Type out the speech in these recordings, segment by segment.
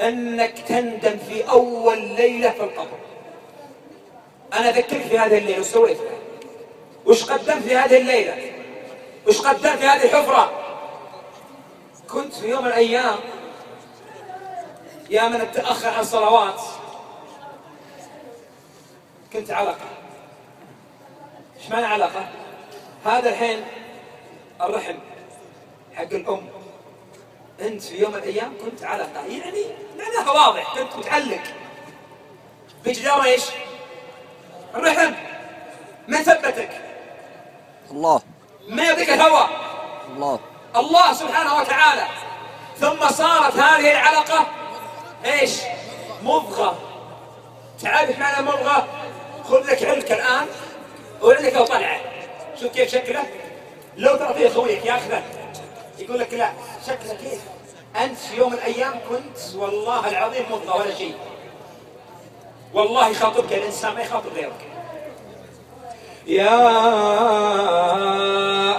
أنك تندم في أول ليلة في القبر. أنا أذكرك في هذه الليلة وش سويت؟ وش قدمت في هذه الليلة؟ وش قدمت في هذه الحفرة؟ كنت في يوم من الأيام يا من أتأخر عن صلوات كنت علقة. إيش معنى علقة؟ هذا الحين الرحم حق الأم. أنت في يوم من الأيام كنت علقة يعني معناها واضح كنت متعلق بجدار إيش؟ الرحم من ثبتك؟ الله ما يعطيك الهواء الله الله سبحانه وتعالى ثم صارت هذه العلقة إيش؟ مضغة تعرف معنى مضغة؟ خذ لك علك الآن وعندك وطلعه شوف كيف شكله؟ لو ترى فيه خويك ياخذه يقول لك لا شكله كيف؟ أنت في يوم من الأيام كنت والله العظيم مضغة ولا شيء والله يخاطبك الإنسان ما يخاطب غيرك يا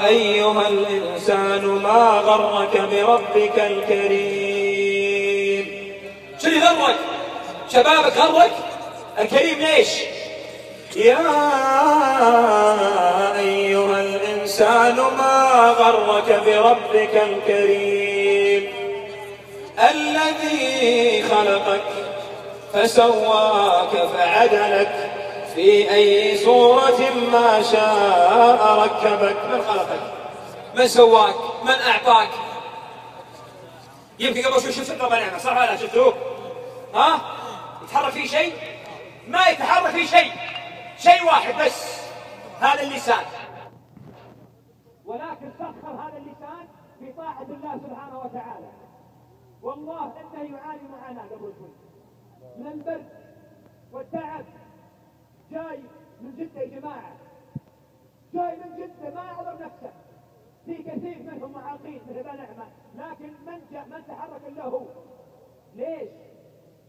أيها الإنسان ما غرك بربك الكريم شو اللي غرك؟ شبابك غرك؟ الكريم ليش؟ يا الإنسان ما غرك بربك الكريم. الذي خلقك فسواك فعدلك في أي صورة ما شاء ركبك. من خلقك؟ من سواك؟ من أعطاك؟ يمكن قبل شوي شفت ربنا نعمة صح ولا لا؟ شفتوه ها؟ يتحرك فيه شيء؟ ما يتحرك فيه شيء. شيء واحد بس. هذا اللسان. ولكن سخر هذا اللسان في طاعة الله سبحانه وتعالى. والله انه يعاني معاناة قبل شوي. من البرد والتعب جاي من جدة يا جماعة. جاي من جدة ما يعذر نفسه. في كثير منهم معاقين مثل ابا نعمة لكن من جاء من تحرك الا هو ليش؟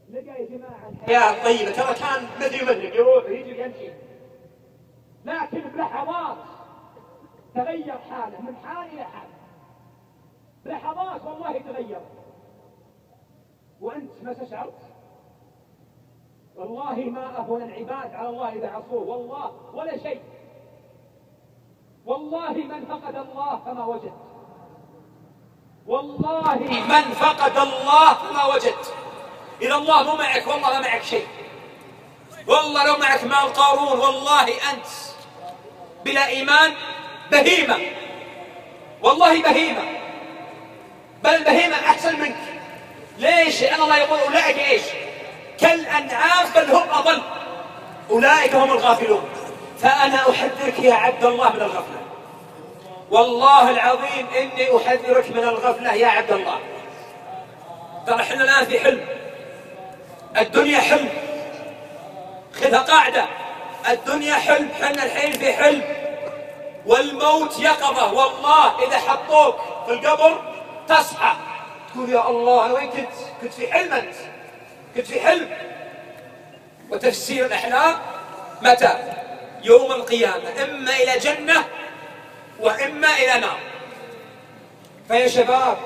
لقى يا جماعة الحياة طيبة ترى كان مدري مدري يروح ويجي يمشي لكن بلحظات تغير حاله من حال إلى حال بلحظات والله تغير. وأنت ما تشعر والله ما أهون العباد على الله إذا عصوه والله ولا شيء. والله من فقد الله فما وجد. والله من فقد الله فما وجد. إذا الله مو معك والله ما معك شيء. والله لو معك مال قارون والله أنت بلا إيمان بهيمة. والله بهيمة. بل البهيمة أحسن منك. ليش؟ لأن الله يقول أولئك إيش؟ كالأنعام بل هم أضل. أولئك هم الغافلون. فأنا أحذرك يا عبد الله من الغفلة. والله العظيم إني أحذرك من الغفلة يا عبد الله. ترى إحنا الآن في حلم. الدنيا حلم. خذها قاعدة. الدنيا حلم. إحنا الحين في حلم. والموت يقظة. والله إذا حطوك في القبر تصحى تقول يا الله أنا وين كنت؟ كنت في حلم أنت. كنت في حلم. وتفسير الأحلام متى؟ يوم القيامة. إما إلى جنة وإما إلى نار. فيا شباب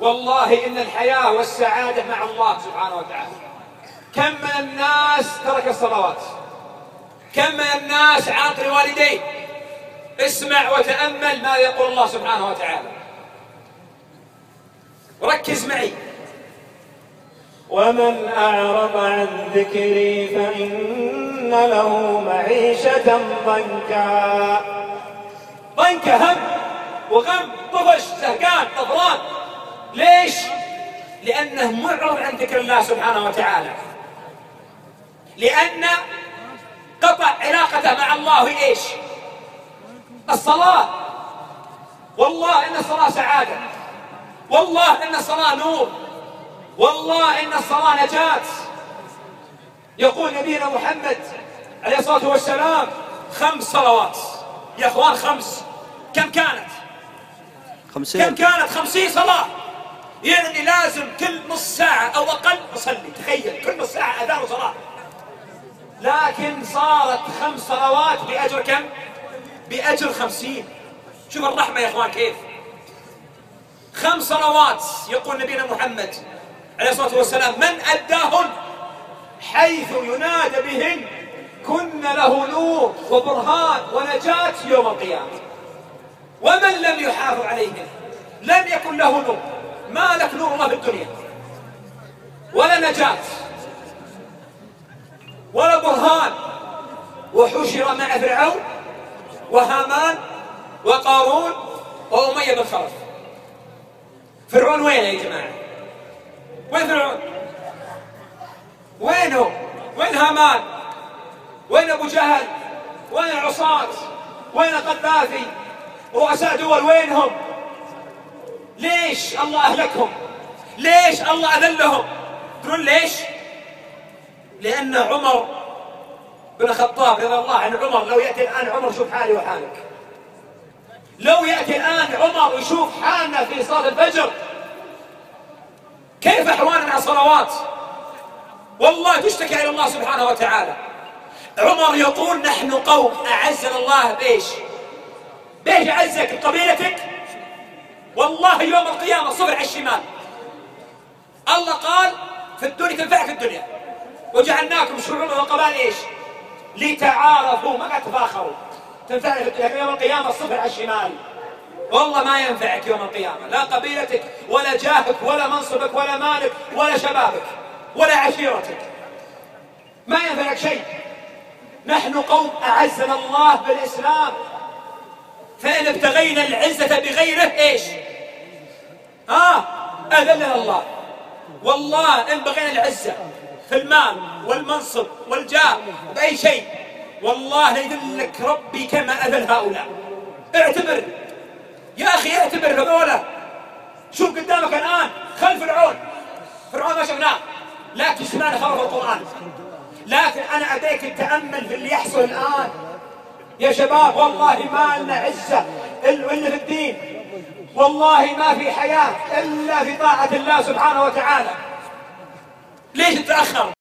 والله إن الحياة والسعادة مع الله سبحانه وتعالى. كم من الناس ترك الصلوات؟ كم من الناس عاق لوالديه اسمع وتأمل ما يقول الله سبحانه وتعالى. ركز معي. ومن أعرض عن ذكري فإن له معيشة ضنكا. ضنكة هم وغم طفش زهقان طفران. ليش؟ لأنه معرض عن ذكر الله سبحانه وتعالى. لأن قطع علاقته مع الله إيش؟ الصلاة. والله إن الصلاة سعادة. والله إن الصلاة نور. والله إن الصلاة نجاة. يقول نبينا محمد عليه الصلاة والسلام خمس صلوات. يا أخوان خمس. كم كانت؟ كم خمسين كانت؟ خمسين صلاة. يعني لازم كل نص ساعة أو أقل أصلي. تخيل كل نص ساعة أذان وصلاة. لكن صارت خمس صلوات بأجر كم؟ بأجر خمسين. شوف الرحمة يا إخوان كيف. خمس صلوات يقول نبينا محمد عليه الصلاة والسلام من أداهن حيث ينادى بهن كن له نور وبرهان ونجاة يوم القيامة. ومن لم يحافظ عليهن لم يكن له نور. ما لك نور الله في الدنيا. ولا نجاة ولا برهان. وحشر مع فرعون وهامان وقارون وأمية بن خلف. فرعون وين يا جماعة؟ وين فرعون؟ وينه؟ وين هامان؟ وين أبو جهل؟ وين العصاة وين قذافي رؤساء دول وينهم؟ ليش الله أهلكهم؟ ليش الله أذلهم؟ تقولون ليش؟ لأن عمر بن الخطاب رضي الله عن عمر لو يأتي الآن عمر شوف حالي وحالك. لو يأتي الآن عمر ويشوف حالنا في صلاة الفجر كيف أحوالنا مع الصلوات؟ والله تشتكي إلى الله سبحانه وتعالى. عمر يقول نحن قوم أعزنا الله بإيش بإيش أعزك بقبيلتك والله يوم القيامة صفر على الشمال. الله قال في الدنيا تنفعك في الدنيا. وجعلناكم شعوبا وقبائل إيش؟ لتعارفوا ما تفاخروا تنفعك في الدنيا يوم القيامة صفر على الشمال. والله ما ينفعك يوم القيامة. لا قبيلتك ولا جاهك ولا منصبك ولا مالك ولا شبابك ولا عشيرتك. ما ينفعك شيء. نحن قوم أعزنا الله بالإسلام. فإن ابتغينا العزة بغيره إيش؟ آه أذلنا الله. والله إن بغينا العزة. في المال والمنصب والجاه بأي شيء. والله يذلك ربي كما أذل هؤلاء. اعتبر. يا أخي اعتبر هذولا شوف قدامك الآن خلف فرعون فرعون ما شفناه. لكن سمعنا خرف القرآن. لكن أنا أبيك التأمل في اللي يحصل الآن. يا شباب والله ما لنا عزة إلا في الدين. والله ما في حياة إلا في طاعة الله سبحانه وتعالى. ليش تتأخر